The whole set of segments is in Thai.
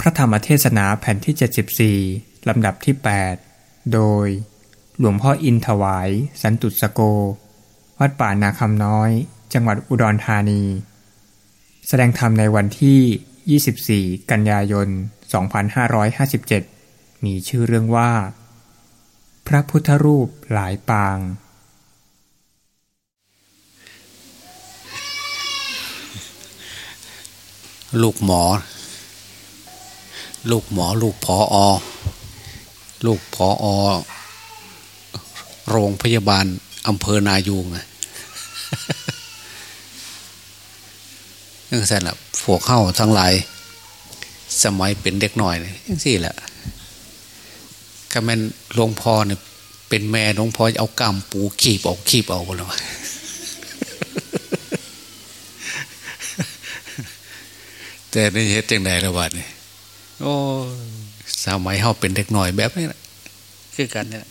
พระธรรมเทศนาแผ่นที่ 74 ลำดับที่ 8 โดย หลวงพ่ออินถวาย สันตุสโก วัดป่านาคำน้อย จังหวัดอุดรธานี แสดงธรรมในวันที่ 24 กันยายน 2557 มีชื่อเรื่องว่า พระพุทธรูปหลายปาง ลูกหมอ ลูกหมอลูกพออลูกพออโรงพยาบาลอำเภอนายูงนะนั่นแสละพวกเข้าทั้งหลาย สมัยเป็นเด็กหน่อยยังสี่แหละก็แม่นหลวงพ่อเนี่ยเป็นแม่หลวงพ่อเอากำปูขีบออกขีบเอาเลยแต่ในเหตุจังใดละบาดเนี่ย โอ้สมัยเฮาเป็นเด็กหน่อยแบบนี้แหละคือกันเนี่ย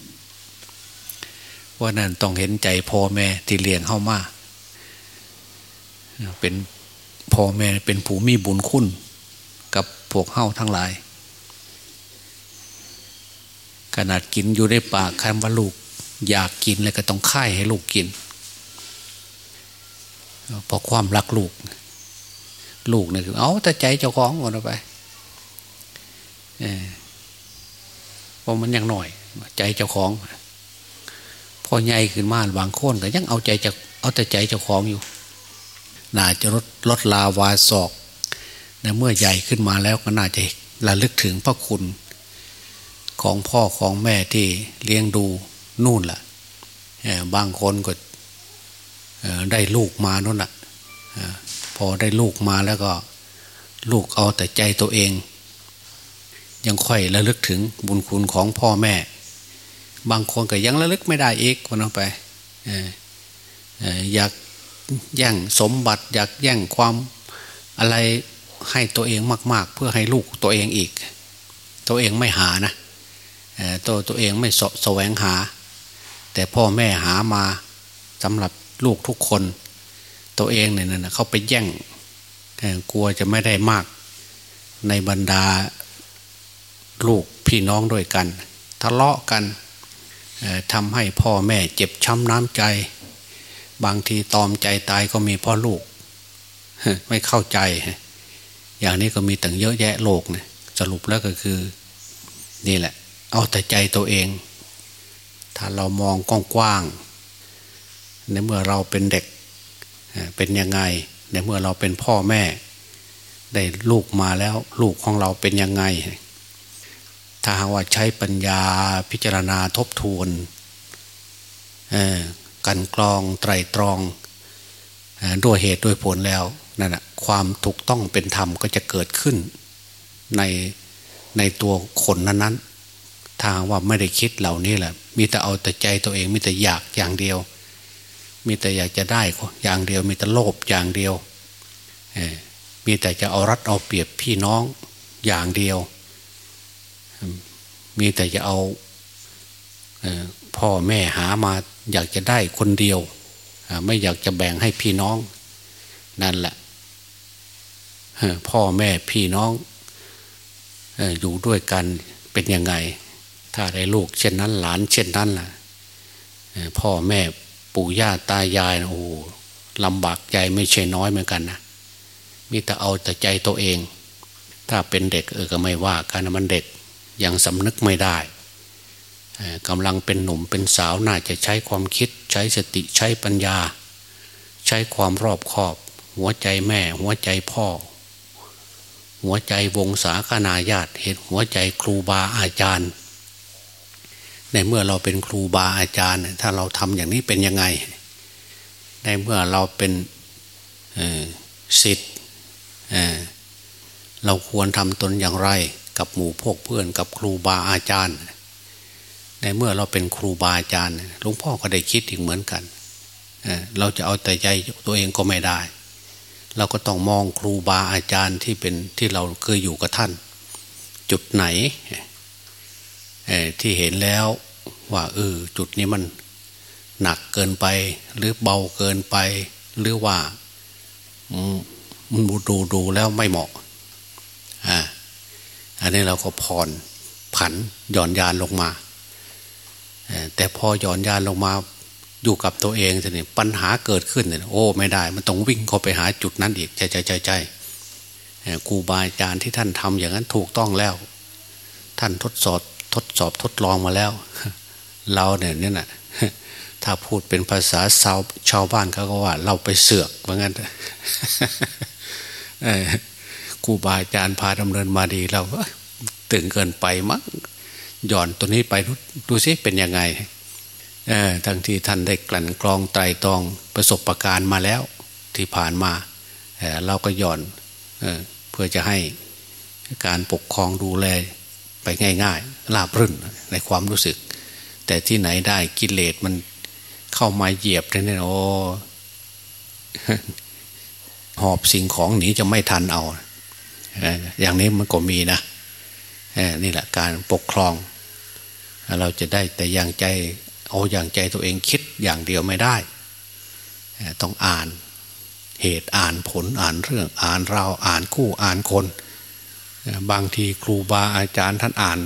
ว่านั่นต้องเห็นใจพ่อแม่ที่เลี้ยงเฮามาเป็นพ่อแม่เป็นผู้มีบุญคุณกับพวกเฮาทั้งหลาย ขนาดกินอยู่ในปากคำว่าลูก อยากกินเลยก็ต้องค่ายให้ลูกกินเพราะความรักลูก ลูกเนี่ยคือเอาแต่ใจเจ้าของก่อนไป เพราะมันยังหน่อย ใจเจ้าของพอใหญ่ขึ้นมาบางคนก็ยังเอาใจจะเอาแต่ใจเจ้าของอยู่น่าจะลดลดลาวาศอกในเมื่อใหญ่ขึ้นมาแล้วก็น่าจะระลึกถึงพระคุณของพ่อของแม่ที่เลี้ยงดูนู่นแหละบางคนก็ได้ลูกมานู่นแหละพอได้ลูกมาแล้วก็ ลูกเอาแต่ใจตัวเอง ยังค่อยระลึกถึงบุญคุณของพ่อแม่ บางคนก็ยังระลึกไม่ได้อีกคนเอาไปอยากแย่งสมบัติ อยากแย่งความอะไรให้ตัวเองมาก ๆ เพื่อให้ลูกตัวเองอีก ตัวเองไม่หานะตัวตัวเองไม่สแสวงหา แต่พ่อแม่หามาสำหรับลูกทุกคน ตัวเองเนี่ยนะเขาไปแย่งกลัวจะไม่ได้มากในบรรดา ลูกพี่น้องด้วยกัน ทะเลาะกันทำให้พ่อแม่เจ็บช้ำน้ำใจ บางทีตอมใจตายก็มีพ่อลูก ไม่เข้าใจ อย่างนี้ก็มีตั้งเยอะแยะโลกเนี่ยสรุปแล้วก็คือ นี่แหละ เอาแต่ใจตัวเอง ถ้าเรามองกว้างๆในเมื่อเราเป็นเด็กเป็นยังไง ในเมื่อเราเป็นพ่อแม่ ได้ลูกมาแล้ว ลูกของเราเป็นยังไง ถ้าหากว่าใช้ปัญญาพิจารณาทบทวนกันกรองไตรตรองด้วยเหตุด้วยผลแล้วนั่นแหะความถูกต้องเป็นธรรมก็จะเกิดขึ้นในในตัวคนนั้นๆทางว่าไม่ได้คิดเหล่านี้แหละ มีแต่เอาแต่ใจตัวเอง มีแต่อยากอย่างเดียว มีแต่อยากจะได้อย่างเดียว มีแต่โลภอย่างเดียวมีแต่จะเอารัดเอาเปรียบพี่น้องอย่างเดียว มีแต่จะเอาพ่อแม่หามาอยากจะได้คนเดียว ไม่อยากจะแบ่งให้พี่น้อง นั่นแหละพ่อแม่พี่น้องอยู่ด้วยกันเป็นยังไง ถ้าได้ลูกเช่นนั้นหลานเช่นนั้นล่ะพ่อแม่ปู่ย่าตายายโอ้ลำบากใจไม่ใช่น้อยเหมือนกันนะมีแต่เอาแต่ใจตัวเอง ถ้าเป็นเด็กเออก็ไม่ว่ากันมันเด็ก ยังสำนึกไม่ได้กำลังเป็นหนุ่มเป็นสาวน่าจะใช้ความคิดใช้สติใช้ปัญญา ใช้ความรอบคอบ หัวใจแม่ หัวใจพ่อ หัวใจวงศาคณาญาติเห็นหัวใจครูบาอาจารย์ ในเมื่อเราเป็นครูบาอาจารย์ ถ้าเราทำอย่างนี้เป็นยังไง ในเมื่อเราเป็นสิทธิ์เราควรทำตนอย่างไรกับหมู่พวกเพื่อนกับครูบาอาจารย์ ในเมื่อเราเป็นครูบาอาจารย์หลวงพ่อก็ได้คิดอีกเหมือนกันเราจะเอาแต่ใจตัวเองก็ไม่ได้ เราก็ต้องมองครูบาอาจารย์ที่เป็นที่เราเคยอยู่กับท่าน จุดไหนที่เห็นแล้วว่าเออจุดนี้มันหนักเกินไป หรือเบาเกินไป หรือว่ามันดูดูแล้วไม่เหมาะ อ่านนี้เราก็ผ่อนผันหย่อนยานลงมา แต่พอหย่อนยานลงมาอยู่กับตัวเองเนี่ยปัญหาเกิดขึ้นเนี่ยโอ้ไม่ได้ มันต้องวิ่งเข้าไปหาจุดนั้นอีกใจใจใจใจครูบาอาจารย์ที่ท่านทำอย่างนั้นถูกต้องแล้ว ท่านทดสอบทดสอบทดลองมาแล้ว เราเนี่ยนี่นะถ้าพูดเป็นภาษาชาวชาวบ้านเขาก็ว่า เราไปเสือกเหมือนกัน ครูบาอาจารย์พาดำเนินมาดีเราตึงเกินไปมั้งหย่อนตัวนี้ไปดูซิเป็นยังไงทั้งที่ท่านได้กลั่นกรองไตรตองประสบประการมาแล้วที่ผ่านมาเเราก็หย่อนเเพื่อจะให้การปกครองดูแลไปง่ายๆราบรื่นในความรู้สึก แต่ที่ไหนได้กิเลสมันเข้ามาเหยียบเนี่ยโอ้หอบสิ่งของหนีจะไม่ทันเอา อย่างนี้มันก็มีนะนี่แหละการปกครอง เราจะได้แต่อย่างใจเอาอย่างใจตัวเองคิดอย่างเดียวไม่ได้ ต้องอ่านเหตุอ่านผลอ่านเรื่องอ่านเราอ่านคู่อ่านคน บางทีครูบาอาจารย์ท่านอ่าน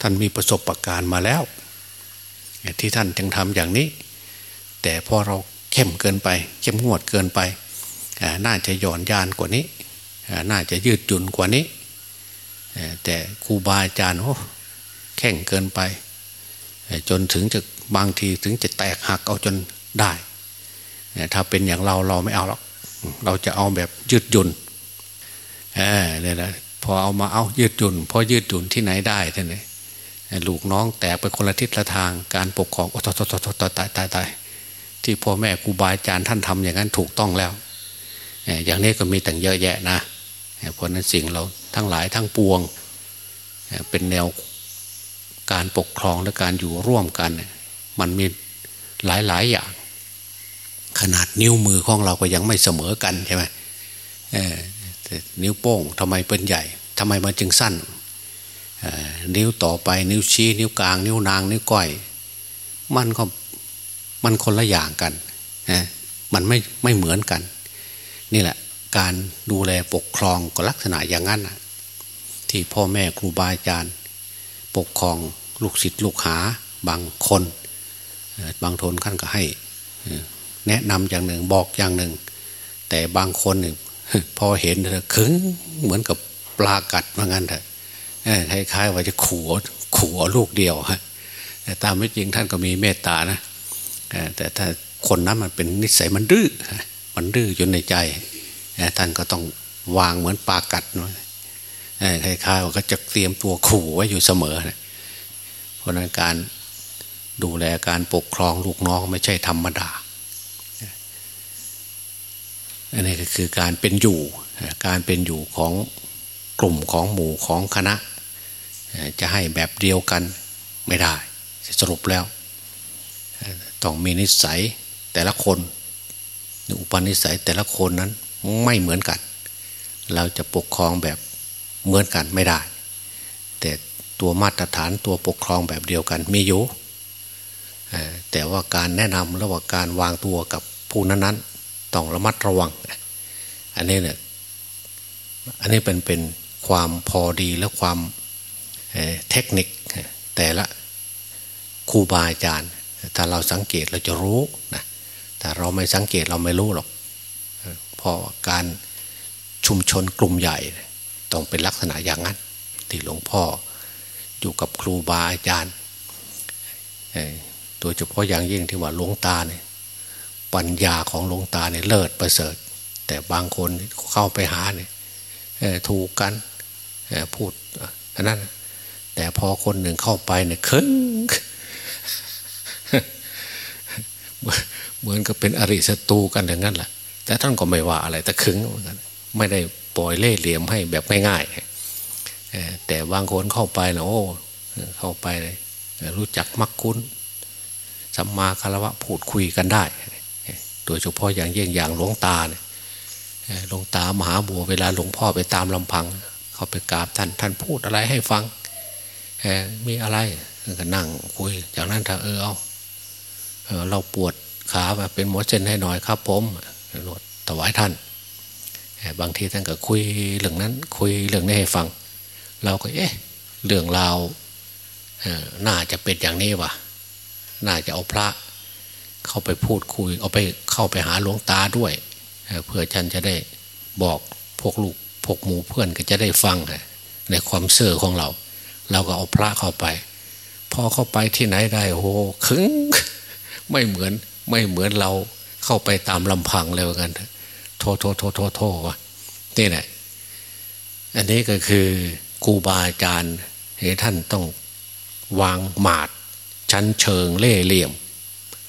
ท่านมีประสบะการณ์มาแล้ว ที่ท่านจึงทำอย่างนี้ แต่พอเราเข้มเกินไป เข้มงวดเกินไป น่าจะหย่อนยานกว่านี้ น่าจะยืดหยุ่นกว่านี้ แต่ครูบาอาจารย์โอ้แข่งเกินไป จนถึงจะบางทีถึงจะแตกหักเอาจนได้ ถ้าเป็นอย่างเราเราไม่เอาหรอกเราจะเอาแบบยืดหยุ่นเนี่ยนะพอเอามาเอายืดหยุ่นพอยืดหยุ่นที่ไหนได้ท่านเลยลูกน้องแตกไปคนละทิศละทางการปกครองโอ้ตายตายตายตายตายตที่พ่อแม่ครูบาอาจารย์ท่านทำอย่างนั้นถูกต้องแล้ว อย่างนี้ก็มีแต่งเยอะแยะนะ เพราะนั้นสิ่งเราทั้งหลายทั้งปวง เป็นแนวการปกครองและการอยู่ร่วมกัน มันมีหลายหลายอย่าง ขนาดนิ้วมือของเราก็ยังไม่เสมอกันใช่ไหมนิ้วโป้งทำไมเป็นใหญ่ทำไมมันจึงสั้นนิ้วต่อไปนิ้วชี้ นิ้วกลาง นิ้วนาง นิ้วก้อย มันก็มันคนละอย่างกันนะมันไม่ไม่เหมือนกัน นี่แหละ การดูแลปกครองก็ลักษณะอย่างนั้นที่พ่อแม่ครูบาอาจารย์ ปกครองลูกศิษย์ลูกหาบางคน บางทนขั้นก็ให้ แนะนำอย่างหนึ่งบอกอย่างหนึ่ง แต่บางคนเนี่ยพอเห็นเธอขึงเหมือนกับปลากัดว่างั้นเถอะคล้ายๆว่าจะขู่ขู่ลูกเดียวฮะแต่ตามไม่จริงท่านก็มีเมตตานะแต่ถ้าคนนั้นมันเป็นนิสัยมันดื้อมันดื้ออยู่ในใจ ท่านก็ต้องวางเหมือนปากัดเนาะคล้ายๆว่าก็จะเตรียมตัวขู่ไว้อยู่เสมอเพราะนั้นการดูแลการปกครองลูกน้องไม่ใช่ธรรมดา อันนี้ก็คือการเป็นอยู่ การเป็นอยู่ของกลุ่มของหมู่ของคณะ จะให้แบบเดียวกันไม่ได้ สรุปแล้ว ต้องมีนิสัยแต่ละคน อุปนิสัยแต่ละคนนั้น ไม่เหมือนกัน เราจะปกครองแบบเหมือนกันไม่ได้ แต่ตัวมาตรฐานตัวปกครองแบบเดียวกันมีอยู่แต่ว่าการแนะนำระหว่างการวางตัวกับผู้นั้นๆต้องระมัดระวัง อันนี้เนี่ยอันนี้เป็นเป็นความพอดีและความเทคนิคแต่ละครูบาอาจารย์ ถ้าเราสังเกตเราจะรู้นะ แต่เราไม่สังเกตเราไม่รู้หรอก พราะการชุมชนกลุ่มใหญ่ ต้องเป็นลักษณะอย่างนั้น ที่หลวงพ่ออยู่กับครูบาอาจารย์โดยเฉพาะอย่างยิ่งที่ว่าหลวงตาเนี่ยปัญญาของหลวงตาเนี่ยเลิศประเสริฐ แต่บางคนเข้าไปหาเนี่ยถูกกันพูดอันนั้นแต่พอคนหนึ่งเข้าไปเนี่ยคึ้งเหมือนกับเป็นอริศัตรูกันอย่างนั้นแหละ แต่ท่านก็ไม่ว่าอะไรแต่คึ้งเหมือนกันไม่ได้ปล่อยเล่เหลี่ยมให้แบบง่ายๆแต่บางคนเข้าไปนะโอ้เข้าไปเลยรู้จักมักคุ้นสัมมาคารวะพูดคุยกันได้ โดยเฉพาะอย่างยิ่งอย่างหลวงตาเนี่ยหลวงตามหาบัวเวลาหลวงพ่อไปตามลำพัง เขาไปกราบท่านท่านพูดอะไรให้ฟังมีอะไรก็นั่งคุย จากนั้นถ้าเออเอาเราปวดขาเป็นหมอเจนให้หน่อยครับผม นวดถวายท่าน บางทีท่านก็คุยเรื่องนั้น คุยเรื่องนี้ให้ฟัง เราก็เอ๊ะเรื่องราวน่าจะเป็นอย่างนี้วะน่าจะเอาพระ เข้าไปพูดคุย เอาไปเข้าไปหาหลวงตาด้วยเพื่อฉันจะได้บอกพวกลูกพวกหมู่เพื่อนก็จะได้ฟังในความเสื่อของเรา เราก็เอาพระเข้าไปพอเข้าไปที่ไหนได้โอ้โหคึงไม่เหมือนไม่เหมือนเรา เข้าไปตามลำพังเลยกันโทโทโทโทโทวะนี่แหละอันนี้ก็คือครูบาอาจารย์ท่านต้องวางหมาดชั้นเชิงเล่เหลี่ยม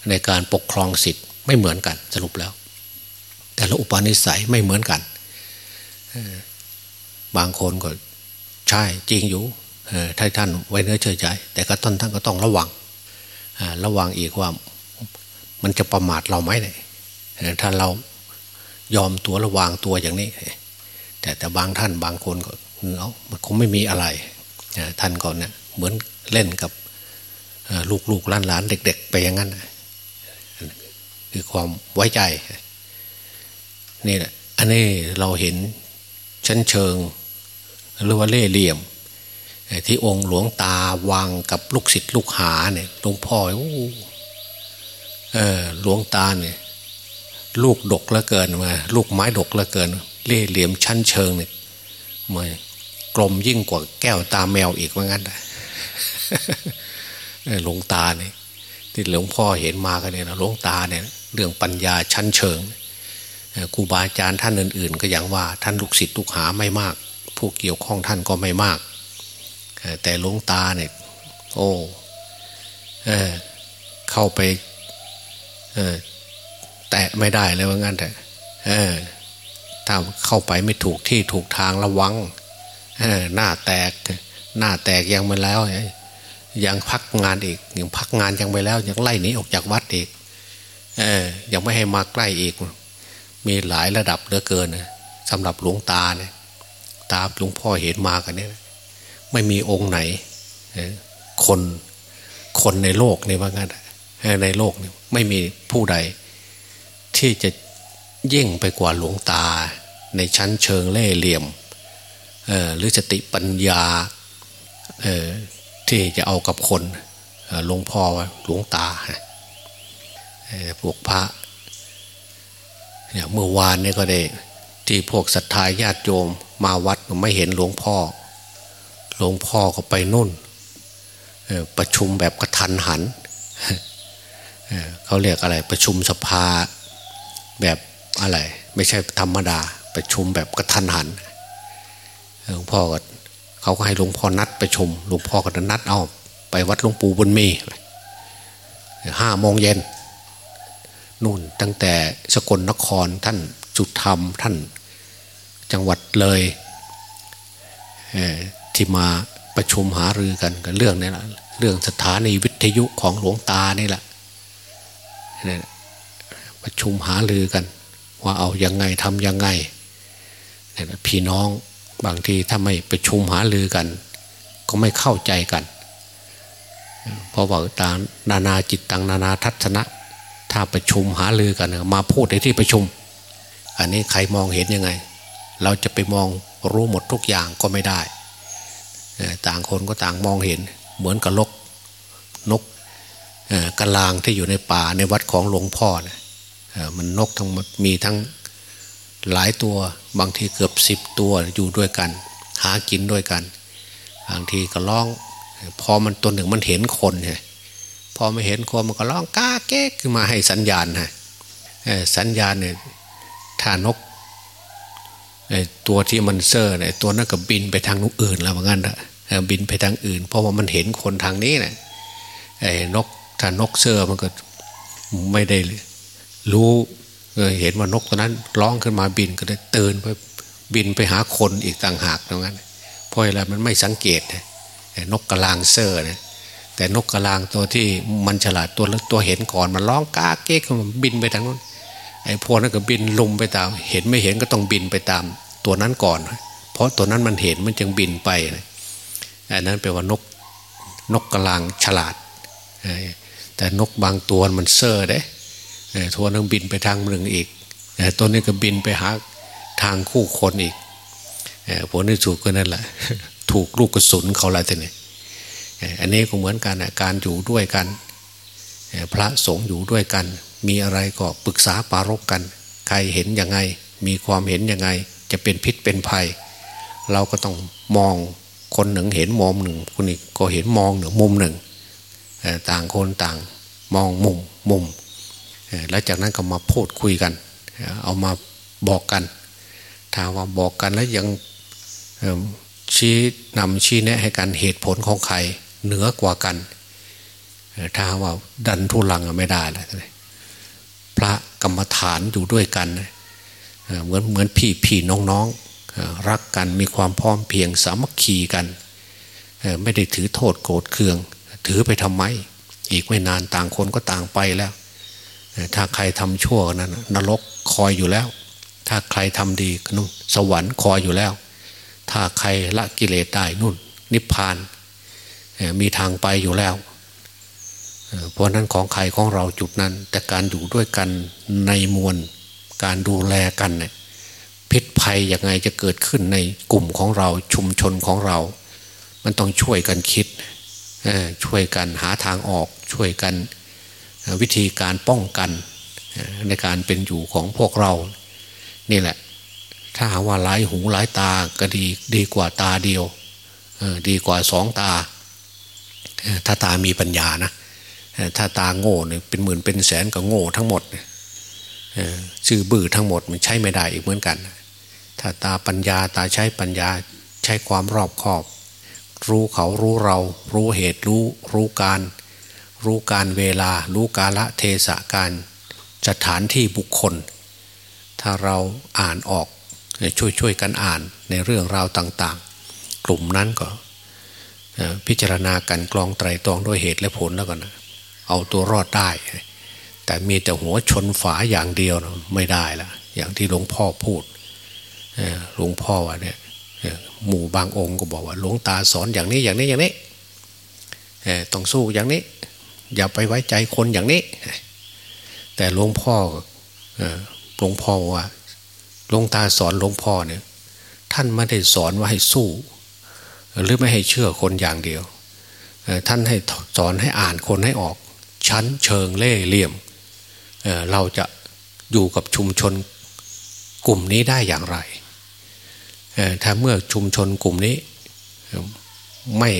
ในการปกครองสิทธิ์ไม่เหมือนกันสรุปแล้ว แต่ละอุปนิสัยไม่เหมือนกัน บางคนก็ใช่จริงอยู่ถ้าท่านไว้เนื้อเชื่อใจ แต่ก็ต้นท่านก็ต้องระวัง ระวังอีกว่า มันจะประมาทเราไหมเนี่ยถ้าเรายอมตัวระวางตัวอย่างนี้ แต่แต่บางท่านบางคนก็เอามันคงไม่มีอะไรท่านก็เนี่ยเหมือนเล่นกับลูกลูกหลานหลานเด็ก ๆ ไปอย่างนั้นคือความไว้ใจนี่แหละอันนี้เราเห็นชั้นเชิงหรือว่าเล่เหลี่ยม ที่องค์หลวงตาวางกับลูกศิษย์ลูกหาเนี่ยหลวงพ่อเออ หลวงตาเนี่ยลูกดกล้วเกินมา ลูกไม้ดกล้วเกิน เล่เหลี่ยมชั้นเชิงเนี่ยมากลมยิ่งกว่าแก้วตาแมวอีกว่างั้นหลวงตาเนี่ยที่หลวงพ่อเห็นมากันเนี่ยนะหลวงตาเนี่ยเรื่องปัญญาชั้นเชิงครูบาอาจารย์ท่านอื่น ๆ ก็อย่างว่าท่านลูกศิษย์ลูกหาไม่มาก ผู้เกี่ยวข้องท่านก็ไม่มาก แต่หลวงตาเนี่ยโอ้เอเข้าไป แตะไม่ได้เลยว่างั้นแต่ถ้าเข้าไปไม่ถูกที่ถูกทางระวังหน้าแตก หน้าแตกยังไปแล้วยังพักงานอีกยังพักงานยังไปแล้ว ยังไล่หนีออกจากวัดอีกออยังไม่ให้มาใกล้อีก มีหลายระดับเหลือเกินสำหรับหลวงตาเนี่ยตาหลวงพ่อเห็นมากันเนี่ยไม่มีองค์ไหนคนคนในโลกนี่ว่างั้น ในโลกไม่มีผู้ใด ที่จะยิ่งไปกว่าหลวงตา ในชั้นเชิงเล่เหลี่ยมหรือสติปัญญาที่จะเอากับคนหลวงพ่อหลวงตาพวกพระเมื่อวานนี่ก็ได้ที่พวกศรัทธาญาติโยมมาวัดไม่เห็นหลวงพ่อ หลวงพ่อก็ไปนุ่นประชุมแบบกระทันหัน เขาเรียกอะไรประชุมสภาแบบอะไร ไม่ใช่ธรรมดา ประชุมแบบกระทันหันหลวงพ่อก็เขาก็ให้หลวงพ่อนัดประชุมหลวงพ่อก็นัดเอาไปวัดหลวงปู่บุญมีห้าโมงเย็นนู่นตั้งแต่สกลนครท่านจุดธรรมท่านจังหวัดเลยที่มาประชุมหารือกันกันเรื่องนี้แหละเรื่องสถานีวิทยุของหลวงตานี่แหละ ประชุมหารือกัน ว่าเอาอยัางไงทำยังไงพี่น้องบางทีถ้าไม่ประชุมหารือกัน ก็ไม่เข้าใจกันเพราะว่าต่างนานาจิตต่างนานาทัศนะ ถ้าประชุมหารือกันมาพูดในที่ประชุม อันนี้ใครมองเห็นยังไง เราจะไปมองรู้หมดทุกอย่างก็ไม่ได้ ต่างคนก็ต่างมองเห็นเหมือนกับลกนก กระลางที่อยู่ในป่าในวัดของหลวงพ่อนะมันนกทั้งหมดมีทั้งหลายตัวบางทีเกือบสิบตัวอยู่ด้วยกัน หากินด้วยกันบางทีก็ร้อง พอมันตัวหนึ่งมันเห็นคนไงพอไม่เห็นคนมันก็ร้องก้าแก๊กขึ้นมาให้สัญญาณฮะสัญญาณเนี่ยถ้านกตัวที่มันเซอร์เนี่ยตัวนั้นก็บินไปทางนกอื่นแล้วเหมือนกันนะบินไปทางอื่น เพราะว่ามันเห็นคนทางนี้เนี่ยนก ถ้านกเซอร์มันก็ไม่ได้รู้เห็นว่านกตัวนั้นร้องขึ้นมาบินก็ได้ตื่นไปบินไปหาคนอีกต่างหากตรงนั้นเพราะอะไรมันไม่สังเกตนกกระลางเซอร์นะแต่นกกระลางตัวที่มันฉลาดตัวตัวเห็นก่อนมันร้องกาเก๊กมันบินไปทางนู้นไอ้พวกนั้นก็บินลุมไปตาม เห็นไม่เห็นก็ต้องบินไปตามตัวนั้นก่อน เพราะตัวนั้นมันเห็นมันจึงบินไปอันนั้นแปลว่านกนกกระลางฉลาด แต่นกบางตัวมันเซอร์เด้ทัวนึงบินไปทางหนึ่งอีกตัวนี้ก็บินไปหาทางคู่คนอีกผลที่สุดก็นั่นแหละ ถูกลูกกระสุนเขาอะไรแต่นี่อันนี้ก็เหมือนกันการอยู่ด้วยกัน พระสงฆ์อยู่ด้วยกัน มีอะไรก็ปรึกษาปารกกัน ใครเห็นยังไง มีความเห็นยังไง จะเป็นพิษเป็นภัย เราก็ต้องมองคนหนึ่งเห็นมองหนึ่งคนอีกก็เห็นมองหนึ่งมุมหนึ่ง ต่างคนต่างมองมุมมุมแล้วจากนั้นก็มาพูดคุยกัน เอามาบอกกันถ้าว่าบอกกันแล้วยังชี้นำชี้แนะให้กันเหตุผลของใครเหนือกว่ากันถ้าว่าดันทุลังไม่ได้เลยพระกรรมฐานอยู่ด้วยกันเหมือนเหมือนพี่พี่น้องน้องรักกันมีความพร้อมเพียงสามัคคีกัน ไม่ได้ถือโทษโกรธเคือง ถือไปทำไม อีกไม่นานต่างคนก็ต่างไปแล้ว ถ้าใครทำชั่วนั้นนรกคอยอยู่แล้ว ถ้าใครทำดีนุ่นสวรรค์คอยอยู่แล้ว ถ้าใครละกิเลสได้นุ่น นิพพาน มีทางไปอยู่แล้วเพราะนั้นของใครของเราจุดนั้น แต่การอยู่ด้วยกันในมวลการดูแลกันเนี่ยพิษภัยยังไงจะเกิดขึ้นในกลุ่มของเราชุมชนของเรา มันต้องช่วยกันคิด ช่วยกันหาทางออกช่วยกันวิธีการป้องกันในการเป็นอยู่ของพวกเรา นี่แหละ ถ้าหาว่าหลายหูหลายตาก็ดีดีกว่าตาเดียวดีกว่าสองตา ถ้าตามีปัญญานะถ้าตาโง่เนี่ยเป็นหมื่นเป็นแสนก็โง่ทั้งหมดชื่อบื้อทั้งหมดมันใช้ไม่ได้อีกเหมือนกัน ถ้าตาปัญญาตาใช้ปัญญาใช้ความรอบคอบ รู้เขารู้เรา รู้เหตุรู้ รู้การ รู้การเวลา รู้กาละเทศะการสถานที่บุคคล ถ้าเราอ่านออกช่วยช่วยกันอ่านในเรื่องราวต่าง ๆ กลุ่มนั้นก็พิจารณากันกลองไตรตรองด้วยเหตุและผลแล้วกันเอาตัวรอดได้ แต่มีแต่หัวชนฝาอย่างเดียวนะไม่ได้ละอย่างที่หลวงพ่อพูดหลวงพ่อว่าเนี่ย หมู่บางองค์ก็บอกว่าหลวงตาสอนอย่างนี้อย่างนี้อย่างนี้ต้องสู้อย่างนี้ อย่าไปไว้ใจคนอย่างนี้ แต่หลวงพ่อหลวงพ่อว่าหลวงตาสอนหลวงพ่อเนี่ยท่านไม่ได้สอนว่าให้สู้ หรือไม่ให้เชื่อคนอย่างเดียว ท่านให้สอนให้อ่านคนให้ออก ชั้นเชิงเล่เหลี่ยมเราจะอยู่กับชุมชนกลุ่มนี้ได้อย่างไร ถ้าเมื่อชุมชนกลุ่มนี้ ไม่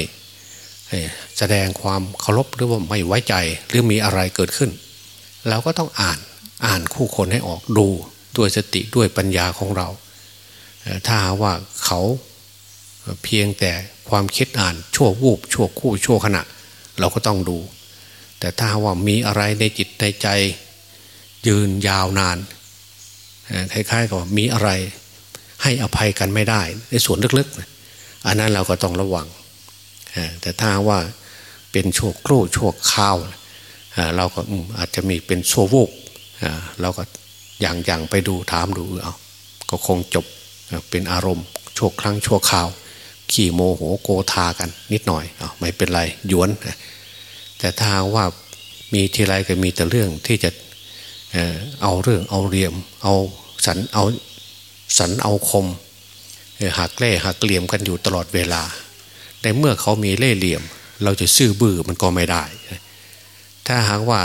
แสดงความเคารพหรือว่าไม่ไว้ใจหรือมีอะไรเกิดขึ้น เราก็ต้องอ่านอ่านคู่คนให้ออกดูด้วยสติด้วยปัญญาของเรา ถ้าว่าเขาเพียงแต่ความคิดอ่านชั่ววูบชั่วคู่ชั่วขณะ เราก็ต้องดู แต่ถ้าว่ามีอะไรในจิตในใจ ยืนยาวนานคล้ายๆกับมีอะไร ให้อภัยกันไม่ได้ ในส่วนลึกๆ อันนั้นเราก็ต้องระวัง แต่ถ้าว่าเป็นชั่วครู่ชั่วข้าวเราก็อาจจะมีเป็นชั่ววูบเราก็อย่างอย่างไปดูถามดูเอาก็คงจบเป็นอารมณ์ชั่วครั้งชั่วคราว ขี่โมโหโกธากันนิดหน่อยอไม่เป็นไรหยวน แต่ถ้าว่ามีทีไรก็มีแต่เรื่องที่จะเอาเรื่องเอาเรียม เอาสันเอา สันเอาคมหักเล่หักเหลี่ยมกันอยู่ตลอดเวลา ในเมื่อเขามีเล่เหลี่ยม เราจะซื่อบื้อมันก็ไม่ได้ ถ้าหากว่า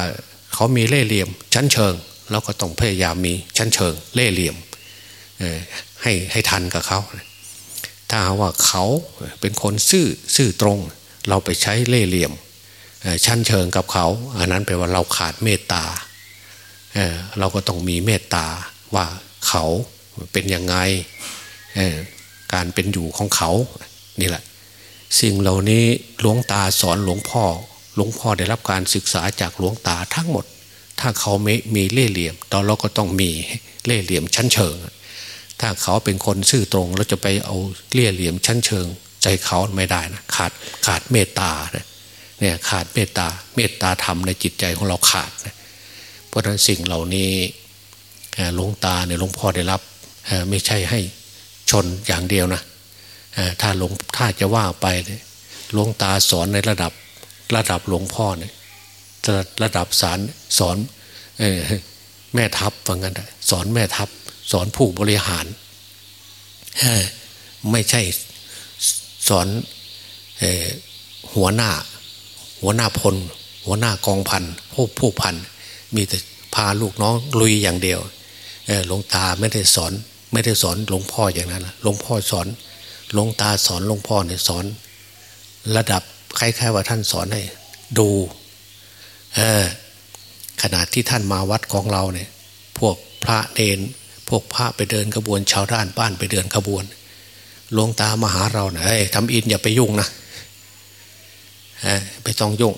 เขามีเล่เหลี่ยม ชั้นเชิง เราก็ต้องพยายามมีชั้นเชิง เล่เหลี่ยมให้ให้ทันกับเขา ถ้าหากว่าเขาเป็นคนซื่อซื่อตรง เราไปใช้เล่เหลี่ยม ชั้นเชิงกับเขาอันนั้นแปลว่าเราขาดเมตตาเเราก็ต้องมีเมตตาว่าเขา เป็นยังไงการเป็นอยู่ของเขานี่แหละ สิ่งเหล่านี้หลวงตาสอนหลวงพ่อ หลวงพ่อได้รับการศึกษาจากหลวงตาทั้งหมด ถ้าเขาไม่มีเล่เหลี่ยมตอนเราก็ต้องมีเล่เหลี่ยมชั้นเชิง ถ้าเขาเป็นคนซื่อตรงเราจะไปเอาเล่เหลี่ยมชั้นเชิง ใจเขาไม่ได้นะขาดขาดเมตตาเนี่ยขาดเมตตาเมตตาธรรมในจิตใจของเราขาดนะราะฉะนั้นสิ่งเหล่านี้หลวงตาเนี่ยหลวงพ่อได้รับ ไม่ใช่ให้ชนอย่างเดียวนะถ้าหลวงถ้าจะว่าไปหลวงตาสอนในระดับระดับหลวงพ่อเนี่ยระดับสารสอนแม่ทัพว่างั้นสอนแม่ทัพ สอนผู้บริหาร ไม่ใช่สอนหัวหน้า หัวหน้าพล หัวหน้ากองพันผู้ผู้พัน มีแต่พาลูกน้องลุยอย่างเดียวหลวงตาไม่ได้สอน ไม่ได้สอนหลวงพ่ออย่างนั้นหลวงพ่อสอนหลวงตาสอนหลวงพ่อเนี่ยสอน ระดับคล้ายๆว่าท่านสอนให้ดูขนาดที่ท่านมาวัดของเราเนี่ย พวกพระเนนพวกพระไปเดินขบวนชาวด้านบ้านไปเดินขบวนหลวงตามาหาเราเนะ่ยทำอินอย่าไปยุ่งนะไปต้องยุ่ง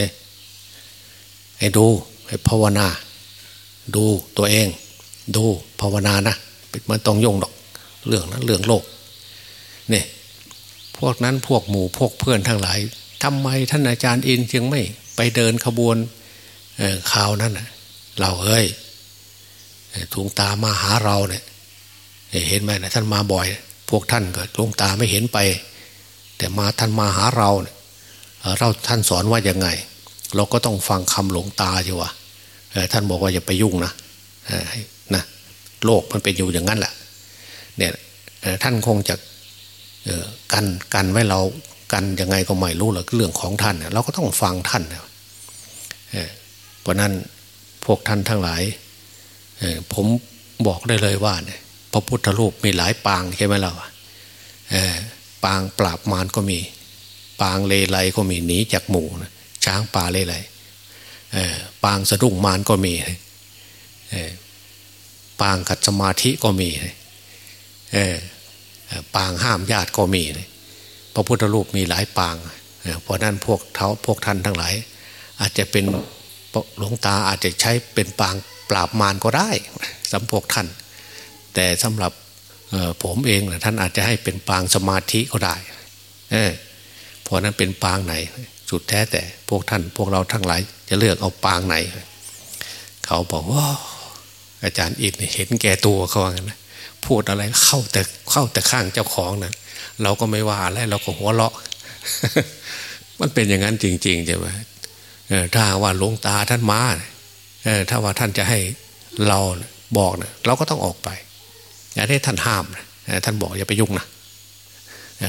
นี่ให้ดูให้ภาวนา ดูตัวเอง ดู ภาวนานะมันต้องยงดอก เรื่องนั้นเรื่องโลกเนี่ยพวกนั้นพวกหมู่พวกเพื่อนทั้งหลายทำไมท่านอาจารย์อินจึงไม่ไปเดินขบวนข่าวนั้นเราเอ้ยถุงตามาหาเราเนี่ยเห็นไหมนะท่านมาบ่อย พวกท่านก็ลงตาไม่เห็นไป แต่มาท่านมาหาเราเนี่ยเราท่านสอนว่ายังไง เราก็ต้องฟังคำหลวงตาอยู่วะท่านบอกว่าอย่าไปยุ่งนะ โลกมันเป็นอยู่อย่างนั้นแหละเนี่ยท่านคงจะกันกันไว้เรากันยังไงก็ไม่รู้หรอกเรื่องของท่านเราก็ต้องฟังท่านเพราะนั้นพวกท่านทั้งหลายผมบอกได้เลยว่าเนี่ยพระพุทธรูปมีหลายปางใช่ไหมเราปางปราบมารก็มี ปางเลไลก็มีหนีจากหมู่ช้างป่าเลไลปางสะดุ้งมารก็มี ปางขัดสมาธิก็มีปางห้ามญาติก็มีพระพุทธรูปมีหลายปางเพราะนั้นพวกเท้าพวกท่านทั้งหลาย อาจจะเป็นหลวงตาอาจจะใช้เป็นปางปราบมารก็ได้สำหรับพวกท่าน แต่สำหรับผมเองนะท่านอาจจะให้เป็นปางสมาธิก็ได้เพราะนั้นเป็นปางไหน สุดแท้แต่พวกท่านพวกเราทั้งหลาย จะเลือกเอาปางไหน เขาบอกว่า อาจารย์อินเห็นแก่ตัวเขาว่างั้นพูดอะไรเข้าแต่เข้าแต่ข้างเจ้าของนะเราก็ไม่ว่าอะไรเราก็หัวเราะ มันเป็นอย่างนั้นจริงๆใช่ไหมถ้าว่าหลวงตาท่านมาถ้าว่าท่านจะให้เราบอกนะเราก็ต้องออกไปอย่าได้ท่านห้ามนะท่านบอกอย่าไปยุ่งนะ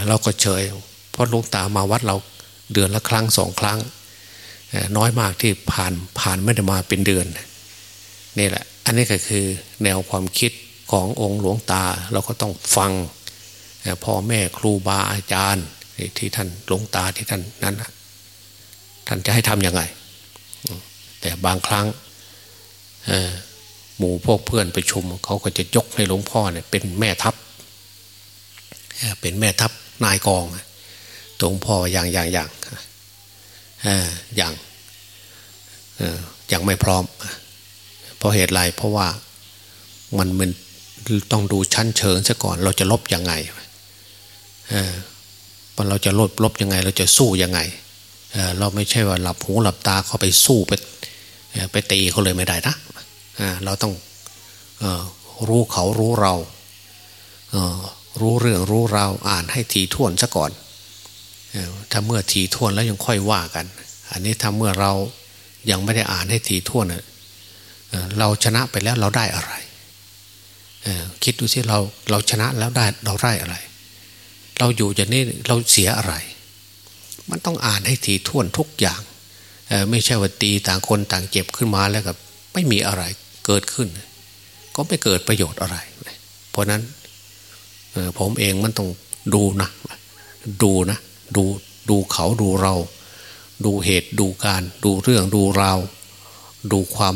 เราก็เฉย เพราะหลวงตามาวัดเราเดือนละครั้งสองครั้ง น้อยมากที่ผ่านผ่านไม่ได้มาเป็นเดือน นี่แหละ อันนี้ก็คือแนวความคิดขององค์หลวงตาเราก็ต้องฟังพ่อแม่ครูบาอาจารย์ที่ท่านหลวงตาที่ท่านนั้นท่านจะให้ทำยังไง แต่บางครั้งหมู่พวกเพื่อนไปชุมเขาก็จะยกให้หลวงพ่อเนี่ยเป็นแม่ทัพเป็นแม่ทัพนายกองหลวงพ่ออย่างอย่างอย่างอย่างอย่างไม่พร้อม ราะเหตุไรเพราะว่ามันมันต้องดูชั้นเชิงซะก่อน เราจะลบยังไงเออเราจะลบลบยังไง เราจะสู้ยังไงเเราไม่ใช่ว่าหลับหูหลับตาเขาไปสู้ไปไปตีเขาเลยไม่ได้นะเราต้องรู้เขารู้เรารู้เรื่องรู้เราอ่านให้ทีท่วนซะก่อนถ้าเมื่อทีท่วนแล้วยังค่อยว่ากัน อันนี้ถ้าเมื่อเรายังไม่ได้อ่านให้ทีท่วน เราชนะไปแล้วเราได้อะไร คิดดูสิเราเราชนะแล้วได้เราได้อะไร เราอยู่อย่างนี้เราเสียอะไร มันต้องอ่านให้ทีท่วนทุกอย่าง ไม่ใช่ว่าตีต่างคนต่างเจ็บขึ้นมาแล้วกับไม่มีอะไรเกิดขึ้น ก็ไม่เกิดประโยชน์อะไร เพราะนั้นผมเองมันต้องดูนะดูนะดูดูเขาดูเรา ดูเหตุดูการ ดูเรื่องดูราวดูความ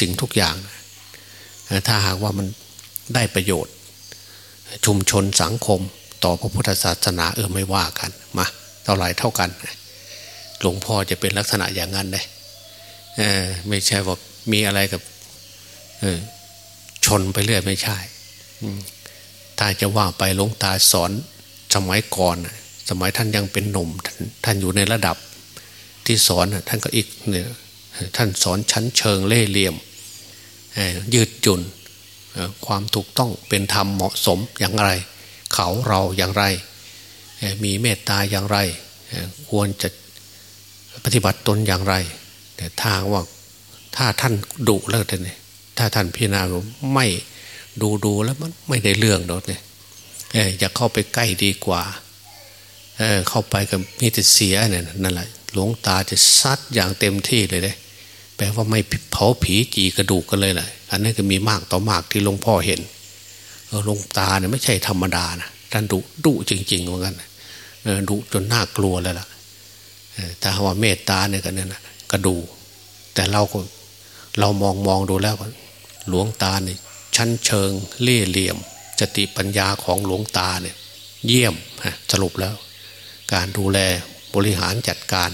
สิ่งทุกอย่าง ถ้าหากว่ามันได้ประโยชน์ ชุมชนสังคมต่อพระพุทธศาสนาเออไม่ว่ากันมาเท่าไรเท่ากันหลวงพ่อจะเป็นลักษณะอย่างนั้นเลยไม่ใช่ว่ามีอะไรกับชนไปเรื่อยไม่ใช่ถ้าจะว่าไปหลวงตาสอนสมัยก่อน สมัยท่านยังเป็นหนุ่มท่านอยู่ในระดับที่สอนท่านก็อีกเนี่ยท่านสอนชั้นเชิงเล่เหลี่ยม ยืดจุนความถูกต้องเป็นธรรมเหมาะสมอย่างไร เขาเราอย่างไร มีเมตตาอย่างไร ควรจะปฏิบัติตนอย่างไร แต่ทางว่าถ้าท่านดุแล้วเนี่ยถ้าท่านพิจารณาไม่ดูดูแล้วมันไม่ได้เรื่องดอกเนี่ยอย่าเข้าไปใกล้ดีกว่าเเข้าไปกับมีแต่เสียเนี่ยนั่นแหละหลวงตาจะซัดอย่างเต็มที่เลยเลย แปลว่าไม่เผาผีจีกระดูกกันเลยแหละอันนี้นก็มีมากต่อมากที่หลวงพ่อเห็นหลวงตาเนี่ยไม่ใช่ธรรมดานะท่านดุดุจริงๆเหมือนกันดุจนน่ากลัวเลยล่ะถ้าว่าเมตตาเนี่ยกันเนี่ยนะกระดู แต่เราก็เรามองมองดูแล้ว หลวงตาเนี่ยชั้นเชิงเล่เหลี่ยมจติปัญญาของหลวงตาเนี่ยเยี่ยมสรุปแล้ว การดูแลบริหารจัดการ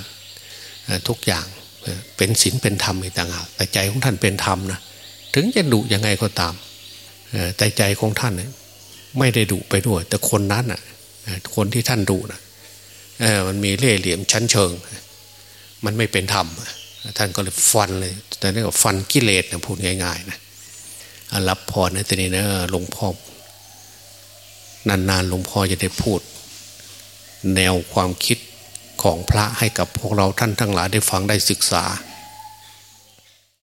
ทุกอย่าง เป็นศีลเป็นธรรมอีกต่างหากแต่ใจของท่านเป็นธรรมนะถึงจะดุยังไงก็ตามแต่ใจของท่านไม่ได้ดุไปด้วย แต่คนนั้นอะคนที่ท่านดุนะมันมีเล่ห์เหลี่ยมชั้นเชิง มันไม่เป็นธรรมท่านก็เลยฟันเลย แต่นี่ก็ฟันกิเลสนะพูดง่ายๆนะรับพรนะทีนี้นะหลวงพ่อนานๆหลวงพ่อจะได้พูด แนวความคิด ของพระให้กับพวกเราท่านทั้งหลายได้ฟังได้ศึกษา